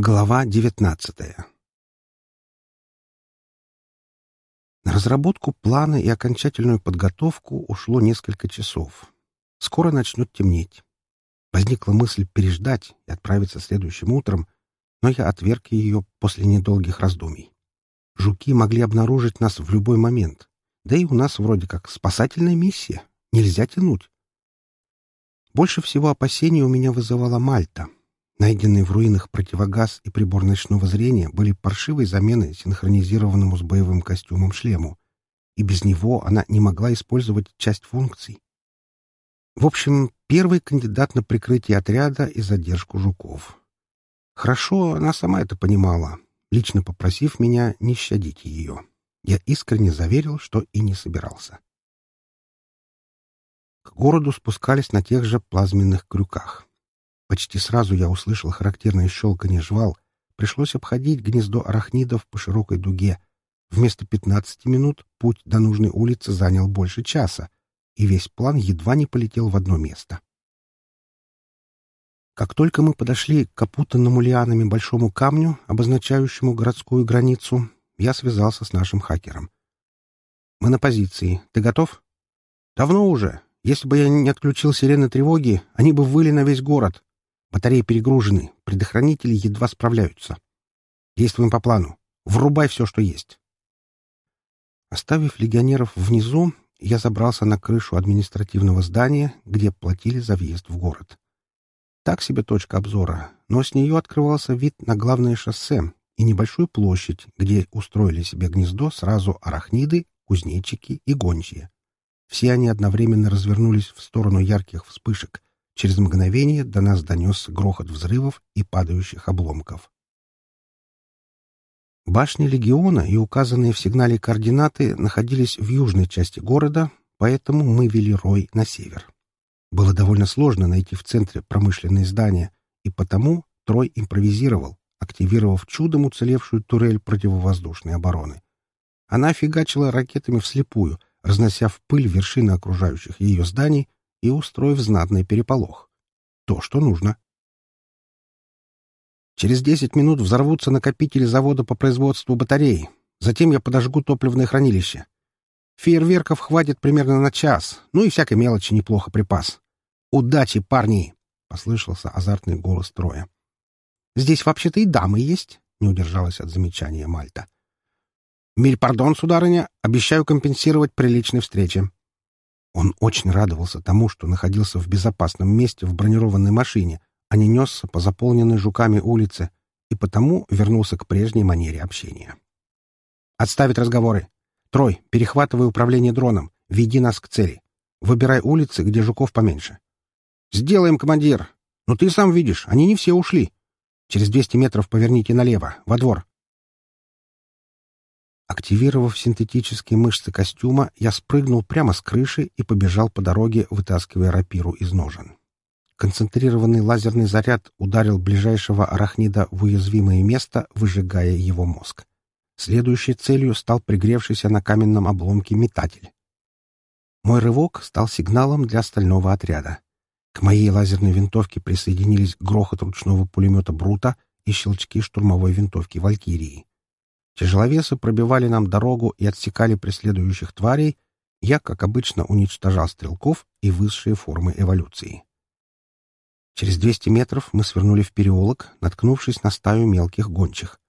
Глава девятнадцатая На разработку плана и окончательную подготовку ушло несколько часов. Скоро начнет темнеть. Возникла мысль переждать и отправиться следующим утром, но я отверг ее после недолгих раздумий. Жуки могли обнаружить нас в любой момент. Да и у нас вроде как спасательная миссия. Нельзя тянуть. Больше всего опасений у меня вызывала Мальта. Найденные в руинах противогаз и прибор ночного зрения были паршивой заменой синхронизированному с боевым костюмом шлему, и без него она не могла использовать часть функций. В общем, первый кандидат на прикрытие отряда и задержку жуков. Хорошо, она сама это понимала, лично попросив меня не щадить ее. Я искренне заверил, что и не собирался. К городу спускались на тех же плазменных крюках. Почти сразу я услышал характерное щелканье жвал. Пришлось обходить гнездо арахнидов по широкой дуге. Вместо пятнадцати минут путь до нужной улицы занял больше часа, и весь план едва не полетел в одно место. Как только мы подошли к опутанному лианами большому камню, обозначающему городскую границу, я связался с нашим хакером. «Мы на позиции. Ты готов?» «Давно уже. Если бы я не отключил сирены тревоги, они бы выли на весь город. Батареи перегружены, предохранители едва справляются. Действуем по плану. Врубай все, что есть. Оставив легионеров внизу, я забрался на крышу административного здания, где платили за въезд в город. Так себе точка обзора, но с нее открывался вид на главное шоссе и небольшую площадь, где устроили себе гнездо сразу арахниды, кузнечики и гончие. Все они одновременно развернулись в сторону ярких вспышек. Через мгновение до нас донесся грохот взрывов и падающих обломков. Башни легиона и указанные в сигнале координаты находились в южной части города, поэтому мы вели рой на север. Было довольно сложно найти в центре промышленные здания, и потому Трой импровизировал, активировав чудом уцелевшую турель противовоздушной обороны. Она фигачила ракетами вслепую, разнося в пыль вершины окружающих ее зданий и устроив знатный переполох. То, что нужно. Через десять минут взорвутся накопители завода по производству батарей. Затем я подожгу топливное хранилище. Фейерверков хватит примерно на час, ну и всякой мелочи неплохо припас. «Удачи, парни!» — послышался азартный голос Троя. «Здесь вообще-то и дамы есть», — не удержалась от замечания Мальта. «Миль пардон, сударыня, обещаю компенсировать при личной встрече». Он очень радовался тому, что находился в безопасном месте в бронированной машине, а не несся по заполненной жуками улице, и потому вернулся к прежней манере общения. «Отставить разговоры. Трой, перехватывай управление дроном. Веди нас к цели. Выбирай улицы, где жуков поменьше». «Сделаем, командир. Но ты сам видишь, они не все ушли. Через двести метров поверните налево, во двор. Активировав синтетические мышцы костюма, я спрыгнул прямо с крыши и побежал по дороге, вытаскивая рапиру из ножен. Концентрированный лазерный заряд ударил ближайшего арахнида в уязвимое место, выжигая его мозг. Следующей целью стал пригревшийся на каменном обломке метатель. Мой рывок стал сигналом для остального отряда. К моей лазерной винтовке присоединились грохот ручного пулемета «Брута» и щелчки штурмовой винтовки «Валькирии». Тяжеловесы пробивали нам дорогу и отсекали преследующих тварей, я, как обычно, уничтожал стрелков и высшие формы эволюции. Через 200 метров мы свернули в переулок, наткнувшись на стаю мелких гончих.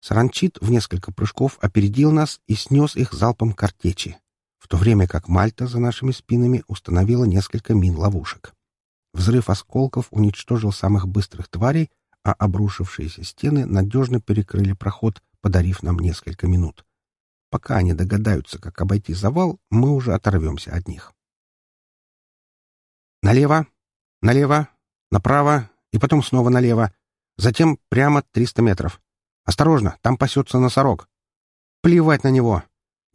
Саранчит в несколько прыжков опередил нас и снес их залпом картечи, в то время как Мальта за нашими спинами установила несколько мин-ловушек. Взрыв осколков уничтожил самых быстрых тварей, а обрушившиеся стены надежно перекрыли проход, подарив нам несколько минут. Пока они догадаются, как обойти завал, мы уже оторвемся от них. Налево, налево, направо и потом снова налево. Затем прямо 300 метров. Осторожно, там пасется носорог. Плевать на него.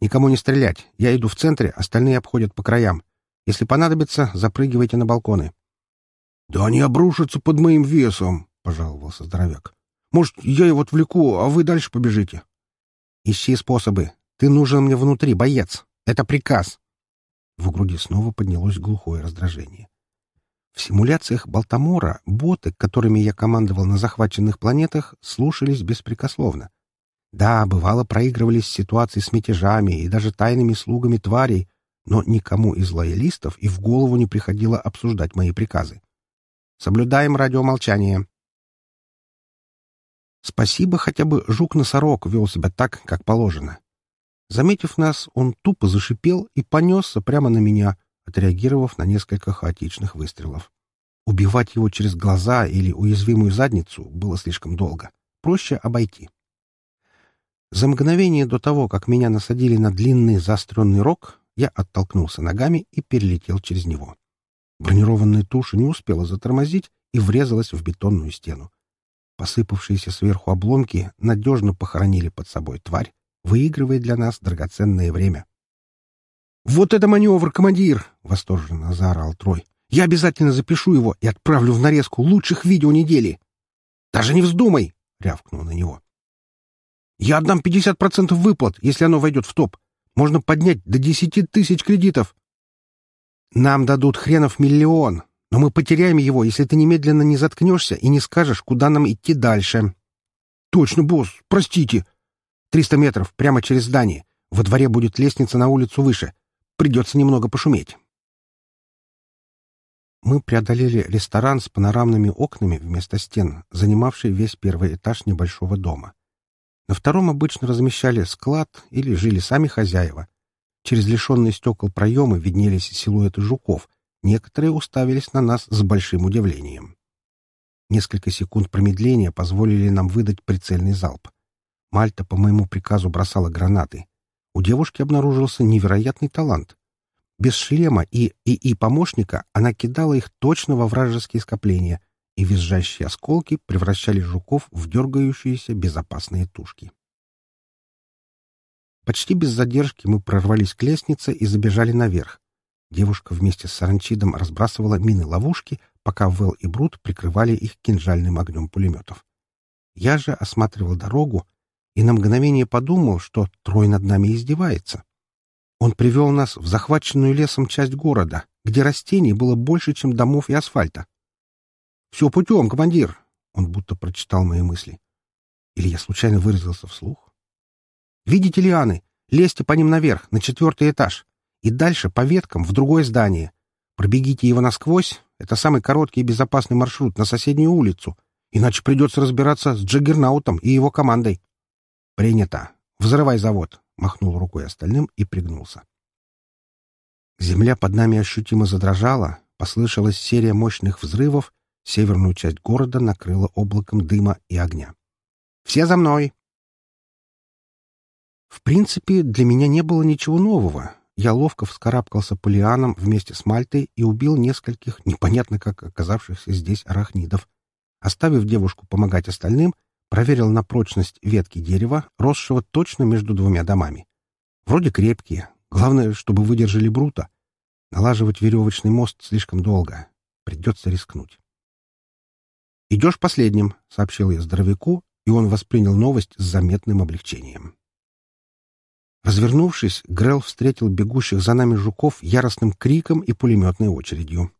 Никому не стрелять. Я иду в центре, остальные обходят по краям. Если понадобится, запрыгивайте на балконы. — Да они обрушатся под моим весом, — пожаловался здоровяк. Может, я его отвлеку, а вы дальше побежите? Ищи способы. Ты нужен мне внутри, боец. Это приказ. В груди снова поднялось глухое раздражение. В симуляциях Балтамора боты, которыми я командовал на захваченных планетах, слушались беспрекословно. Да, бывало проигрывались ситуации с мятежами и даже тайными слугами тварей, но никому из лоялистов и в голову не приходило обсуждать мои приказы. Соблюдаем радиомолчание. Спасибо, хотя бы жук-носорог вел себя так, как положено. Заметив нас, он тупо зашипел и понесся прямо на меня, отреагировав на несколько хаотичных выстрелов. Убивать его через глаза или уязвимую задницу было слишком долго. Проще обойти. За мгновение до того, как меня насадили на длинный заостренный рог, я оттолкнулся ногами и перелетел через него. Бронированная туша не успела затормозить и врезалась в бетонную стену. Посыпавшиеся сверху обломки надежно похоронили под собой тварь, выигрывая для нас драгоценное время. «Вот это маневр, командир!» — восторженно заорал Трой. «Я обязательно запишу его и отправлю в нарезку лучших видео недели!» «Даже не вздумай!» — рявкнул на него. «Я отдам 50% выплат, если оно войдет в топ. Можно поднять до десяти тысяч кредитов!» «Нам дадут хренов миллион, но мы потеряем его, если ты немедленно не заткнешься и не скажешь, куда нам идти дальше». «Точно, босс, простите!» «Триста метров, прямо через здание. Во дворе будет лестница на улицу выше. Придется немного пошуметь. Мы преодолели ресторан с панорамными окнами вместо стен, занимавший весь первый этаж небольшого дома. На втором обычно размещали склад или жили сами хозяева. Через лишенные стекол проемы виднелись силуэты жуков. Некоторые уставились на нас с большим удивлением. Несколько секунд промедления позволили нам выдать прицельный залп. Мальта по моему приказу бросала гранаты. У девушки обнаружился невероятный талант. Без шлема и ИИ-помощника она кидала их точно во вражеские скопления, и визжащие осколки превращали жуков в дергающиеся безопасные тушки. Почти без задержки мы прорвались к лестнице и забежали наверх. Девушка вместе с Саранчидом разбрасывала мины-ловушки, пока Вэл и Брут прикрывали их кинжальным огнем пулеметов. Я же осматривал дорогу и на мгновение подумал, что Трой над нами издевается. Он привел нас в захваченную лесом часть города, где растений было больше, чем домов и асфальта. «Все путем, командир!» — он будто прочитал мои мысли. Или я случайно выразился вслух? «Видите лианы? Лезьте по ним наверх, на четвертый этаж, и дальше по веткам в другое здание. Пробегите его насквозь, это самый короткий и безопасный маршрут на соседнюю улицу, иначе придется разбираться с Джаггернаутом и его командой. «Принято. Взрывай завод!» — махнул рукой остальным и пригнулся. Земля под нами ощутимо задрожала, послышалась серия мощных взрывов, северную часть города накрыла облаком дыма и огня. «Все за мной!» В принципе, для меня не было ничего нового. Я ловко вскарабкался по лианам вместе с Мальтой и убил нескольких, непонятно как оказавшихся здесь арахнидов. Оставив девушку помогать остальным, Проверил на прочность ветки дерева, росшего точно между двумя домами. Вроде крепкие. Главное, чтобы выдержали брута. Налаживать веревочный мост слишком долго. Придется рискнуть. «Идешь последним», — сообщил я здоровяку, и он воспринял новость с заметным облегчением. Развернувшись, Грел встретил бегущих за нами жуков яростным криком и пулеметной очередью.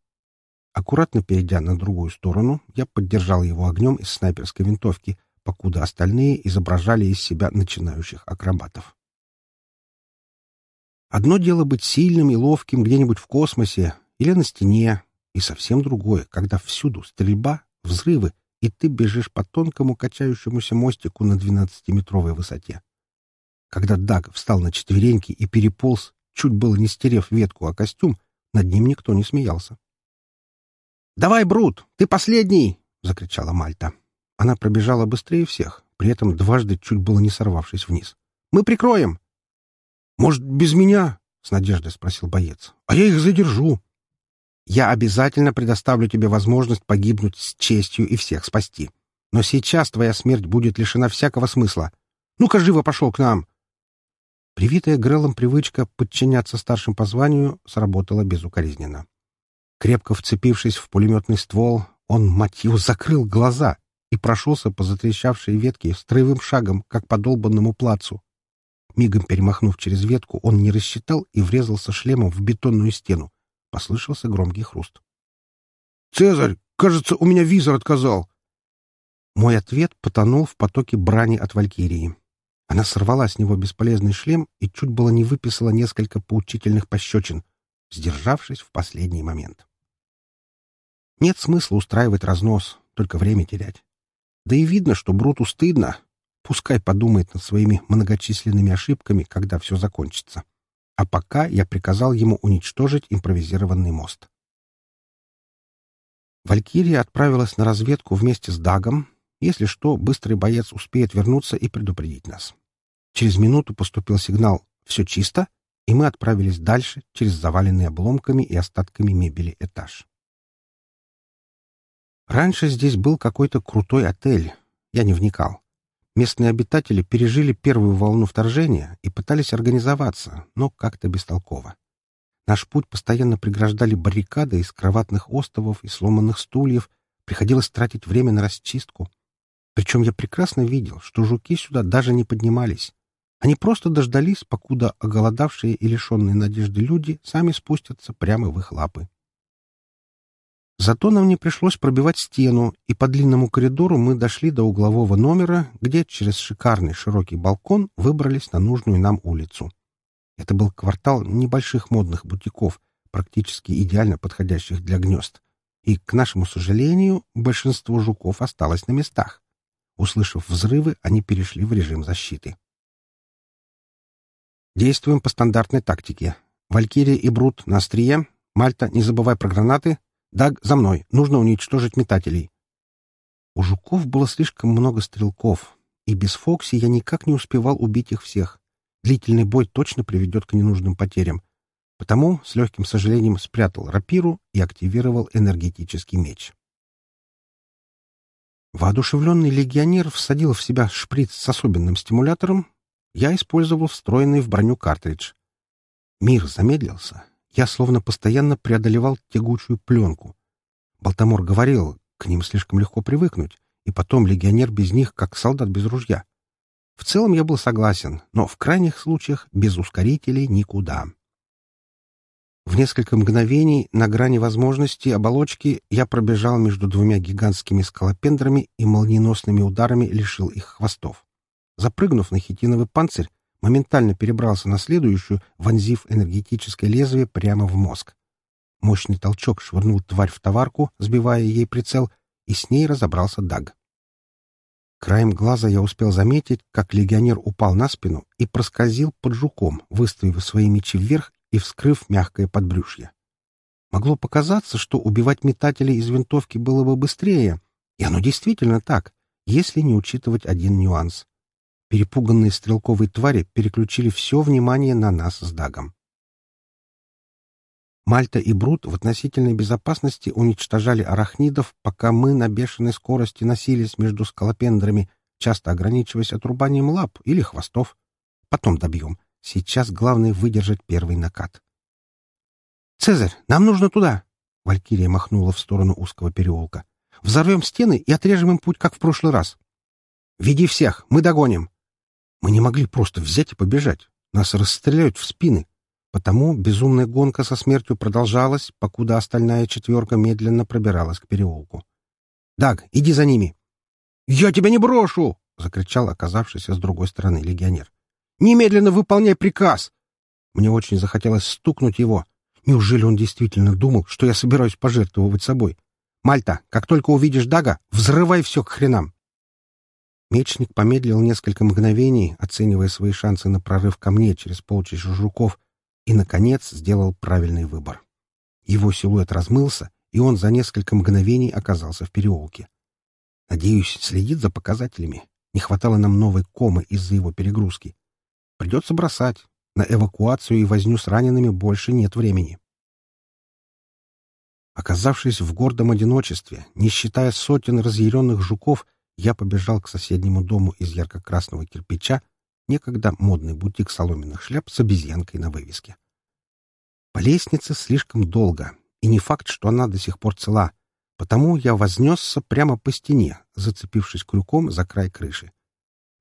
Аккуратно перейдя на другую сторону, я поддержал его огнем из снайперской винтовки, покуда остальные изображали из себя начинающих акробатов. Одно дело быть сильным и ловким где-нибудь в космосе или на стене, и совсем другое, когда всюду стрельба, взрывы, и ты бежишь по тонкому качающемуся мостику на двенадцатиметровой высоте. Когда Даг встал на четвереньки и переполз, чуть было не стерев ветку о костюм, над ним никто не смеялся. «Давай, Брут, ты последний!» — закричала Мальта. Она пробежала быстрее всех, при этом дважды чуть было не сорвавшись вниз. «Мы прикроем!» «Может, без меня?» — с надеждой спросил боец. «А я их задержу». «Я обязательно предоставлю тебе возможность погибнуть с честью и всех спасти. Но сейчас твоя смерть будет лишена всякого смысла. Ну-ка, живо пошел к нам!» Привитая Греллом привычка подчиняться старшим по званию сработала безукоризненно. Крепко вцепившись в пулеметный ствол, он, мать его, закрыл глаза и прошелся по затрещавшей ветке строевым шагом, как по долбанному плацу. Мигом перемахнув через ветку, он не рассчитал и врезался шлемом в бетонную стену. Послышался громкий хруст. Цезарь, кажется, у меня визор отказал!» Мой ответ потонул в потоке брани от Валькирии. Она сорвала с него бесполезный шлем и чуть было не выписала несколько поучительных пощечин, сдержавшись в последний момент. Нет смысла устраивать разнос, только время терять. Да и видно, что Бруту стыдно. Пускай подумает над своими многочисленными ошибками, когда все закончится. А пока я приказал ему уничтожить импровизированный мост. Валькирия отправилась на разведку вместе с Дагом. Если что, быстрый боец успеет вернуться и предупредить нас. Через минуту поступил сигнал «Все чисто», и мы отправились дальше через заваленный обломками и остатками мебели этаж. Раньше здесь был какой-то крутой отель. Я не вникал. Местные обитатели пережили первую волну вторжения и пытались организоваться, но как-то бестолково. Наш путь постоянно преграждали баррикады из кроватных остовов и сломанных стульев, приходилось тратить время на расчистку. Причем я прекрасно видел, что жуки сюда даже не поднимались. Они просто дождались, покуда оголодавшие и лишенные надежды люди сами спустятся прямо в их лапы. Зато нам не пришлось пробивать стену, и по длинному коридору мы дошли до углового номера, где через шикарный широкий балкон выбрались на нужную нам улицу. Это был квартал небольших модных бутиков, практически идеально подходящих для гнезд. И, к нашему сожалению, большинство жуков осталось на местах. Услышав взрывы, они перешли в режим защиты. Действуем по стандартной тактике. Валькирия и Брут на острие. Мальта, не забывай про гранаты. «Даг, за мной! Нужно уничтожить метателей!» У жуков было слишком много стрелков, и без Фокси я никак не успевал убить их всех. Длительный бой точно приведет к ненужным потерям. Потому, с легким сожалением, спрятал рапиру и активировал энергетический меч. Воодушевленный легионер всадил в себя шприц с особенным стимулятором. Я использовал встроенный в броню картридж. Мир замедлился, я словно постоянно преодолевал тягучую пленку. Балтамор говорил, к ним слишком легко привыкнуть, и потом легионер без них, как солдат без ружья. В целом я был согласен, но в крайних случаях без ускорителей никуда. В несколько мгновений на грани возможности оболочки я пробежал между двумя гигантскими скалопендрами и молниеносными ударами лишил их хвостов. Запрыгнув на хитиновый панцирь, моментально перебрался на следующую, вонзив энергетическое лезвие прямо в мозг. Мощный толчок швырнул тварь в товарку, сбивая ей прицел, и с ней разобрался Даг. Краем глаза я успел заметить, как легионер упал на спину и проскользил под жуком, выставив свои мечи вверх и вскрыв мягкое подбрюшье. Могло показаться, что убивать метателей из винтовки было бы быстрее, и оно действительно так, если не учитывать один нюанс. Перепуганные стрелковые твари переключили все внимание на нас с Дагом. Мальта и Брут в относительной безопасности уничтожали арахнидов, пока мы на бешеной скорости носились между скалопендрами, часто ограничиваясь отрубанием лап или хвостов. Потом добьем. Сейчас главное выдержать первый накат. «Цезарь, нам нужно туда!» Валькирия махнула в сторону узкого переулка. «Взорвем стены и отрежем им путь, как в прошлый раз. Веди всех, мы догоним!» Мы не могли просто взять и побежать. Нас расстреляют в спины. Потому безумная гонка со смертью продолжалась, покуда остальная четверка медленно пробиралась к переулку. «Даг, иди за ними!» «Я тебя не брошу!» — закричал оказавшийся с другой стороны легионер. «Немедленно выполняй приказ!» Мне очень захотелось стукнуть его. Неужели он действительно думал, что я собираюсь пожертвовать собой? «Мальта, как только увидишь Дага, взрывай все к хренам!» Мечник помедлил несколько мгновений, оценивая свои шансы на прорыв ко мне через полчища жуков, и, наконец, сделал правильный выбор. Его силуэт размылся, и он за несколько мгновений оказался в переулке. Надеюсь, следит за показателями. Не хватало нам новой комы из-за его перегрузки. Придется бросать. На эвакуацию и возню с ранеными больше нет времени. Оказавшись в гордом одиночестве, не считая сотен разъяренных жуков, я побежал к соседнему дому из ярко-красного кирпича, некогда модный бутик соломенных шляп с обезьянкой на вывеске. По лестнице слишком долго, и не факт, что она до сих пор цела, потому я вознесся прямо по стене, зацепившись крюком за край крыши.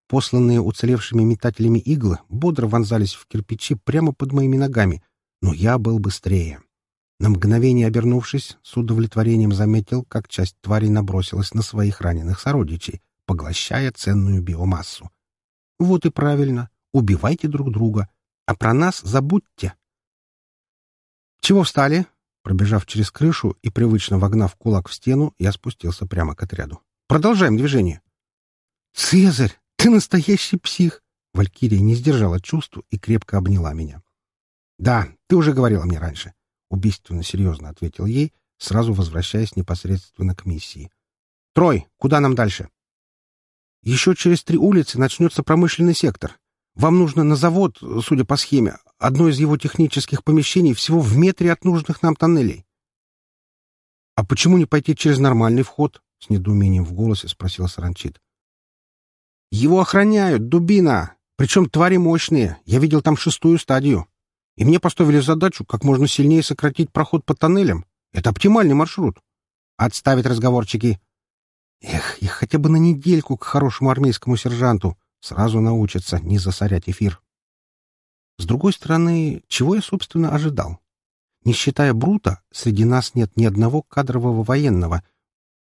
Посланные уцелевшими метателями иглы бодро вонзались в кирпичи прямо под моими ногами, но я был быстрее. На мгновение обернувшись, с удовлетворением заметил, как часть тварей набросилась на своих раненых сородичей, поглощая ценную биомассу. Вот и правильно. Убивайте друг друга. А про нас забудьте. «Чего встали?» Пробежав через крышу и привычно вогнав кулак в стену, я спустился прямо к отряду. «Продолжаем движение». «Цезарь, ты настоящий псих!» Валькирия не сдержала чувств и крепко обняла меня. «Да, ты уже говорила мне раньше», — убийственно серьезно ответил ей, сразу возвращаясь непосредственно к миссии. «Трой, куда нам дальше?» «Еще через три улицы начнется промышленный сектор. Вам нужно на завод, судя по схеме, одно из его технических помещений всего в метре от нужных нам тоннелей. — А почему не пойти через нормальный вход? — с недоумением в голосе спросил Саранчит. — Его охраняют, дубина! Причем твари мощные. Я видел там шестую стадию. И мне поставили задачу как можно сильнее сократить проход по тоннелям. Это оптимальный маршрут. Отставить разговорчики. Эх, их хотя бы на недельку к хорошему армейскому сержанту. Сразу научатся не засорять эфир. С другой стороны, чего я, собственно, ожидал? Не считая Брута, среди нас нет ни одного кадрового военного.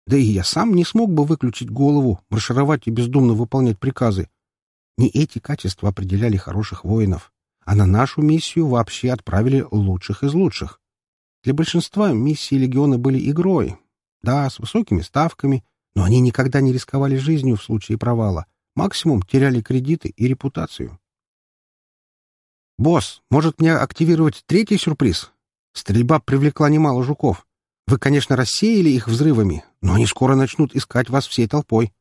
Да и я сам не смог бы выключить голову, маршировать и бездумно выполнять приказы. Не эти качества определяли хороших воинов, а на нашу миссию вообще отправили лучших из лучших. Для большинства миссии легиона были игрой. Да, с высокими ставками, но они никогда не рисковали жизнью в случае провала. Максимум теряли кредиты и репутацию. «Босс, может мне активировать третий сюрприз? Стрельба привлекла немало жуков. Вы, конечно, рассеяли их взрывами, но они скоро начнут искать вас всей толпой.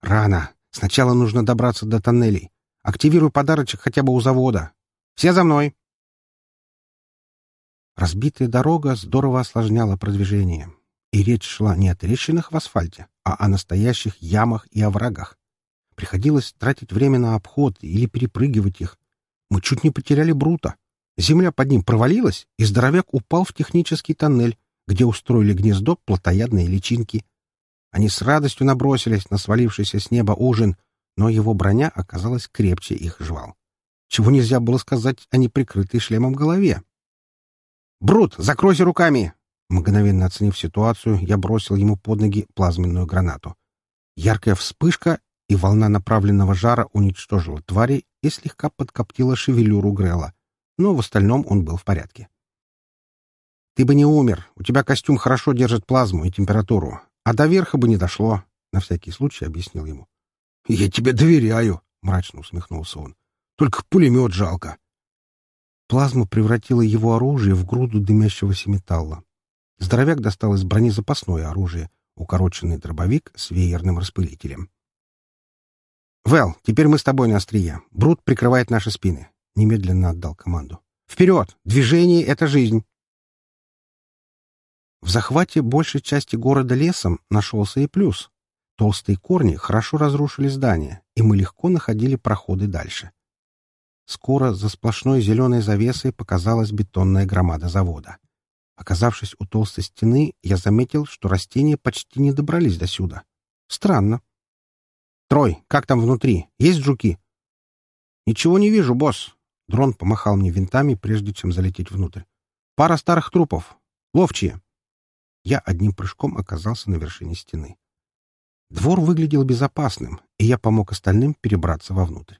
Рано. Сначала нужно добраться до тоннелей. Активируй подарочек хотя бы у завода. Все за мной!» Разбитая дорога здорово осложняла продвижение. И речь шла не о трещинах в асфальте, а о настоящих ямах и оврагах. Приходилось тратить время на обход или перепрыгивать их. Мы чуть не потеряли Брута. Земля под ним провалилась, и здоровяк упал в технический тоннель, где устроили гнездо плотоядные личинки. Они с радостью набросились на свалившийся с неба ужин, но его броня оказалась крепче их жвал. Чего нельзя было сказать о неприкрытой шлемом голове. «Брут, закройся руками!» Мгновенно оценив ситуацию, я бросил ему под ноги плазменную гранату. Яркая вспышка, и волна направленного жара уничтожила твари и слегка подкоптила шевелюру Грела, но в остальном он был в порядке. «Ты бы не умер, у тебя костюм хорошо держит плазму и температуру, а до верха бы не дошло», — на всякий случай объяснил ему. «Я тебе доверяю», — мрачно усмехнулся он. «Только пулемет жалко». Плазма превратила его оружие в груду дымящегося металла. Здоровяк достал из брони запасное оружие, укороченный дробовик с веерным распылителем. «Вэл, теперь мы с тобой на острие. Брут прикрывает наши спины», — немедленно отдал команду. «Вперед! Движение — это жизнь!» В захвате большей части города лесом нашелся и плюс. Толстые корни хорошо разрушили здание, и мы легко находили проходы дальше. Скоро за сплошной зеленой завесой показалась бетонная громада завода. Оказавшись у толстой стены, я заметил, что растения почти не добрались до сюда. Странно. «Трой, как там внутри? Есть жуки?» «Ничего не вижу, босс». Дрон помахал мне винтами, прежде чем залететь внутрь. «Пара старых трупов. Ловчие». Я одним прыжком оказался на вершине стены. Двор выглядел безопасным, и я помог остальным перебраться вовнутрь.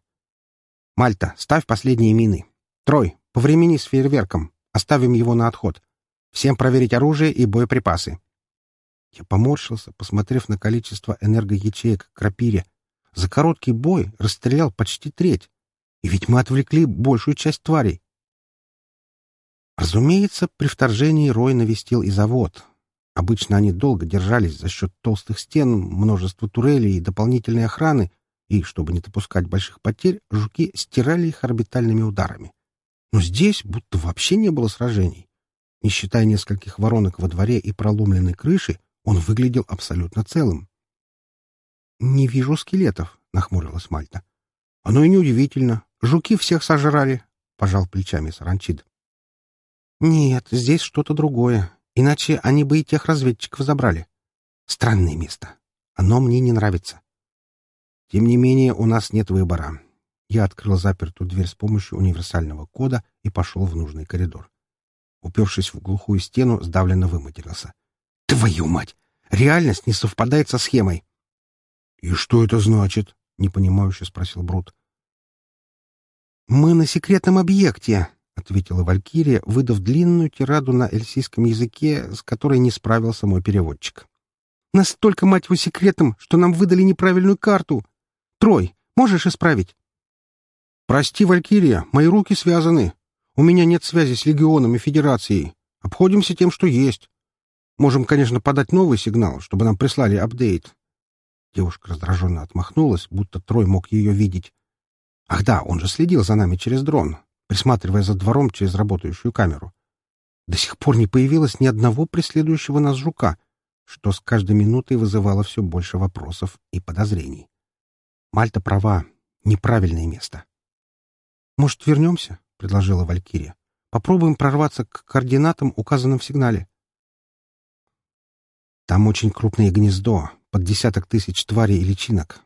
«Мальта, ставь последние мины. Трой, повремени с фейерверком. Оставим его на отход. Всем проверить оружие и боеприпасы». Я поморщился, посмотрев на количество энергоячеек крапире, за короткий бой расстрелял почти треть. И ведь мы отвлекли большую часть тварей. Разумеется, при вторжении Рой навестил и завод. Обычно они долго держались за счет толстых стен, множества турелей и дополнительной охраны, и, чтобы не допускать больших потерь, жуки стирали их орбитальными ударами. Но здесь будто вообще не было сражений. Не считая нескольких воронок во дворе и проломленной крыши, он выглядел абсолютно целым. «Не вижу скелетов», — нахмурилась Мальта. «Оно и неудивительно. Жуки всех сожрали», — пожал плечами Саранчид. «Нет, здесь что-то другое. Иначе они бы и тех разведчиков забрали. Странное место. Оно мне не нравится». «Тем не менее, у нас нет выбора». Я открыл запертую дверь с помощью универсального кода и пошел в нужный коридор. Упершись в глухую стену, сдавленно выматерился. «Твою мать! Реальность не совпадает со схемой!» «И что это значит?» — непонимающе спросил Брут. «Мы на секретном объекте», — ответила Валькирия, выдав длинную тираду на эльсийском языке, с которой не справился мой переводчик. «Настолько, мать его, секретом, что нам выдали неправильную карту. Трой, можешь исправить?» «Прости, Валькирия, мои руки связаны. У меня нет связи с Легионом и Федерацией. Обходимся тем, что есть. Можем, конечно, подать новый сигнал, чтобы нам прислали апдейт». Девушка раздраженно отмахнулась, будто Трой мог ее видеть. «Ах да, он же следил за нами через дрон, присматривая за двором через работающую камеру. До сих пор не появилось ни одного преследующего нас жука, что с каждой минутой вызывало все больше вопросов и подозрений. Мальта права, неправильное место. «Может, вернемся?» — предложила Валькирия. «Попробуем прорваться к координатам, указанным в сигнале». «Там очень крупное гнездо, под десяток тысяч тварей и личинок.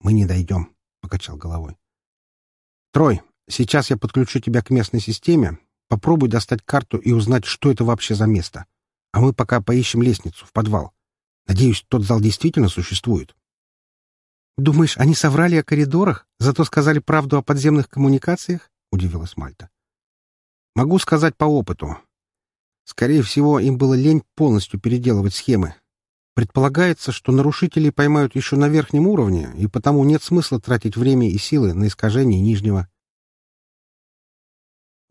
Мы не дойдем», — покачал головой. «Трой, сейчас я подключу тебя к местной системе. Попробуй достать карту и узнать, что это вообще за место. А мы пока поищем лестницу в подвал. Надеюсь, тот зал действительно существует». «Думаешь, они соврали о коридорах, зато сказали правду о подземных коммуникациях?» — удивилась Мальта. «Могу сказать по опыту. Скорее всего, им было лень полностью переделывать схемы. Предполагается, что нарушителей поймают еще на верхнем уровне, и потому нет смысла тратить время и силы на искажение нижнего.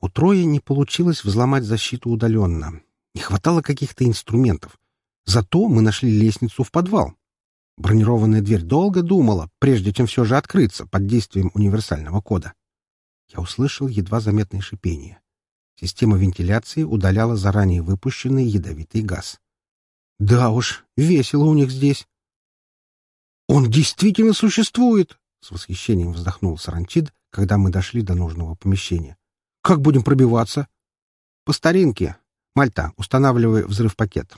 У Троя не получилось взломать защиту удаленно. Не хватало каких-то инструментов. Зато мы нашли лестницу в подвал. Бронированная дверь долго думала, прежде чем все же открыться под действием универсального кода. Я услышал едва заметное шипение. Система вентиляции удаляла заранее выпущенный ядовитый газ. Да уж, весело у них здесь. Он действительно существует, с восхищением вздохнул Саранчид, когда мы дошли до нужного помещения. Как будем пробиваться? По старинке. Мальта, устанавливай взрыв-пакет.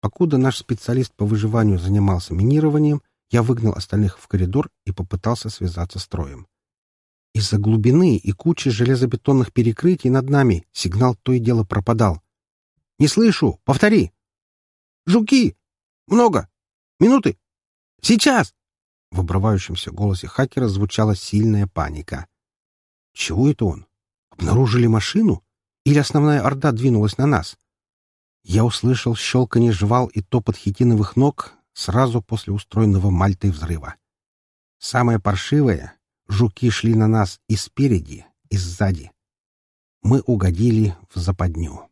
Покуда наш специалист по выживанию занимался минированием, я выгнал остальных в коридор и попытался связаться с троем. Из-за глубины и кучи железобетонных перекрытий над нами сигнал то и дело пропадал. «Не слышу! Повтори!» «Жуки! Много! Минуты! Сейчас!» В обрывающемся голосе хакера звучала сильная паника. «Чего это он? Обнаружили машину? Или основная орда двинулась на нас?» Я услышал щелканье жвал и топот хитиновых ног сразу после устроенного Мальтой взрыва. Самое паршивое — жуки шли на нас и спереди, и сзади. Мы угодили в западню.